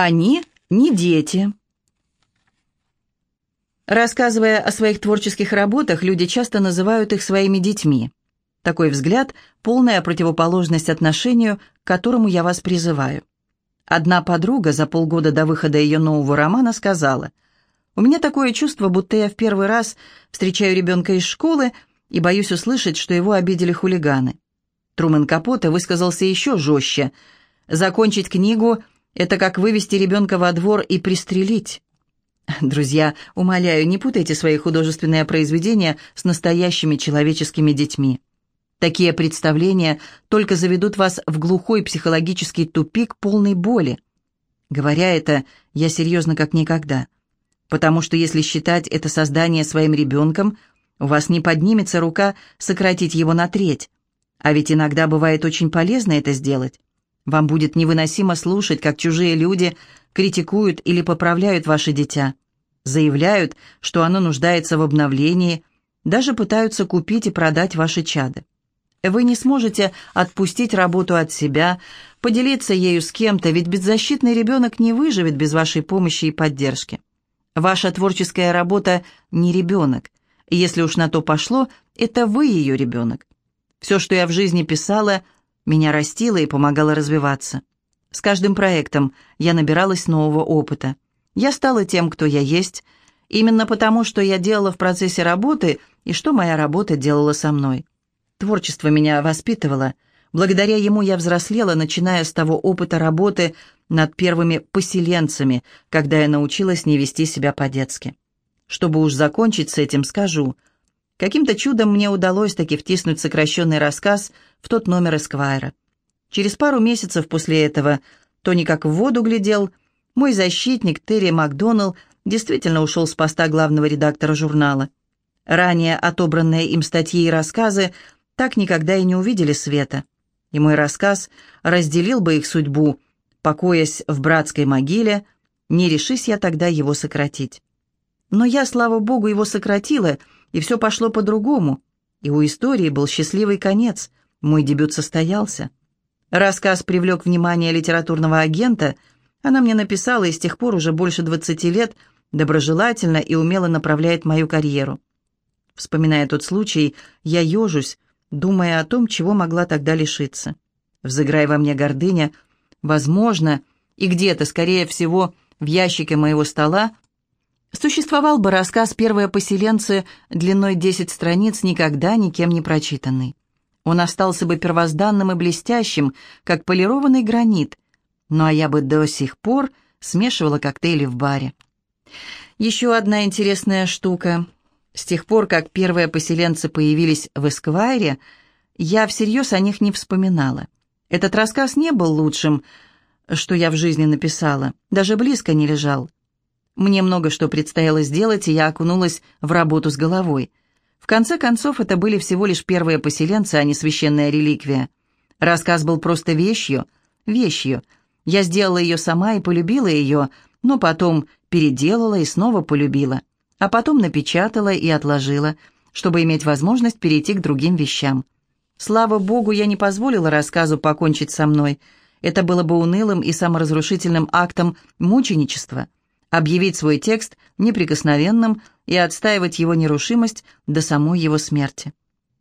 Они не дети. Рассказывая о своих творческих работах, люди часто называют их своими детьми. Такой взгляд – полная противоположность отношению, к которому я вас призываю. Одна подруга за полгода до выхода ее нового романа сказала, «У меня такое чувство, будто я в первый раз встречаю ребенка из школы и боюсь услышать, что его обидели хулиганы». Трумен Капоте высказался еще жестче. «Закончить книгу – это как вывести ребенка во двор и пристрелить». Друзья, умоляю, не путайте свои художественные произведения с настоящими человеческими детьми. Такие представления только заведут вас в глухой психологический тупик полной боли. Говоря это, я серьезно как никогда. Потому что если считать это создание своим ребенком, у вас не поднимется рука сократить его на треть. А ведь иногда бывает очень полезно это сделать. Вам будет невыносимо слушать, как чужие люди критикуют или поправляют ваше дитя, заявляют, что оно нуждается в обновлении, даже пытаются купить и продать ваши чады. Вы не сможете отпустить работу от себя, поделиться ею с кем-то, ведь беззащитный ребенок не выживет без вашей помощи и поддержки. Ваша творческая работа не ребенок. Если уж на то пошло, это вы ее ребенок. Все, что я в жизни писала, меня растило и помогало развиваться. С каждым проектом я набиралась нового опыта. Я стала тем, кто я есть, именно потому, что я делала в процессе работы и что моя работа делала со мной. Творчество меня воспитывало. Благодаря ему я взрослела, начиная с того опыта работы над первыми поселенцами, когда я научилась не вести себя по-детски. Чтобы уж закончить с этим, скажу. Каким-то чудом мне удалось таки втиснуть сокращенный рассказ в тот номер Эсквайра. Через пару месяцев после этого, Тони как в воду глядел, мой защитник Терри Макдоналл действительно ушел с поста главного редактора журнала. Ранее отобранные им статьи и рассказы так никогда и не увидели света. И мой рассказ разделил бы их судьбу, покоясь в братской могиле, не решись я тогда его сократить. Но я, слава богу, его сократила, и все пошло по-другому. И у истории был счастливый конец, мой дебют состоялся. Рассказ привлек внимание литературного агента, она мне написала и с тех пор уже больше двадцати лет доброжелательно и умело направляет мою карьеру. Вспоминая тот случай, я ежусь, думая о том, чего могла тогда лишиться. Взыграй во мне гордыня, возможно, и где-то, скорее всего, в ящике моего стола, существовал бы рассказ «Первые поселенцы» длиной 10 страниц, никогда никем не прочитанный. Он остался бы первозданным и блестящим, как полированный гранит, ну а я бы до сих пор смешивала коктейли в баре. Еще одна интересная штука — с тех пор, как первые поселенцы появились в Эсквайре, я всерьез о них не вспоминала. Этот рассказ не был лучшим, что я в жизни написала, даже близко не лежал. Мне много что предстояло сделать, и я окунулась в работу с головой. В конце концов, это были всего лишь первые поселенцы, а не священная реликвия. Рассказ был просто вещью, вещью. Я сделала ее сама и полюбила ее, но потом переделала и снова полюбила а потом напечатала и отложила, чтобы иметь возможность перейти к другим вещам. Слава богу, я не позволила рассказу покончить со мной. Это было бы унылым и саморазрушительным актом мученичества. Объявить свой текст неприкосновенным и отстаивать его нерушимость до самой его смерти.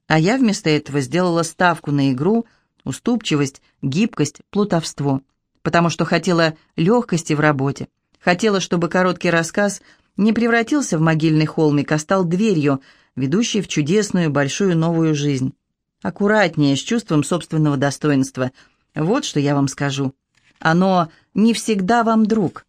А я вместо этого сделала ставку на игру, уступчивость, гибкость, плутовство, потому что хотела легкости в работе, хотела, чтобы короткий рассказ – не превратился в могильный холмик, а стал дверью, ведущей в чудесную большую новую жизнь. Аккуратнее, с чувством собственного достоинства. Вот что я вам скажу. Оно не всегда вам друг.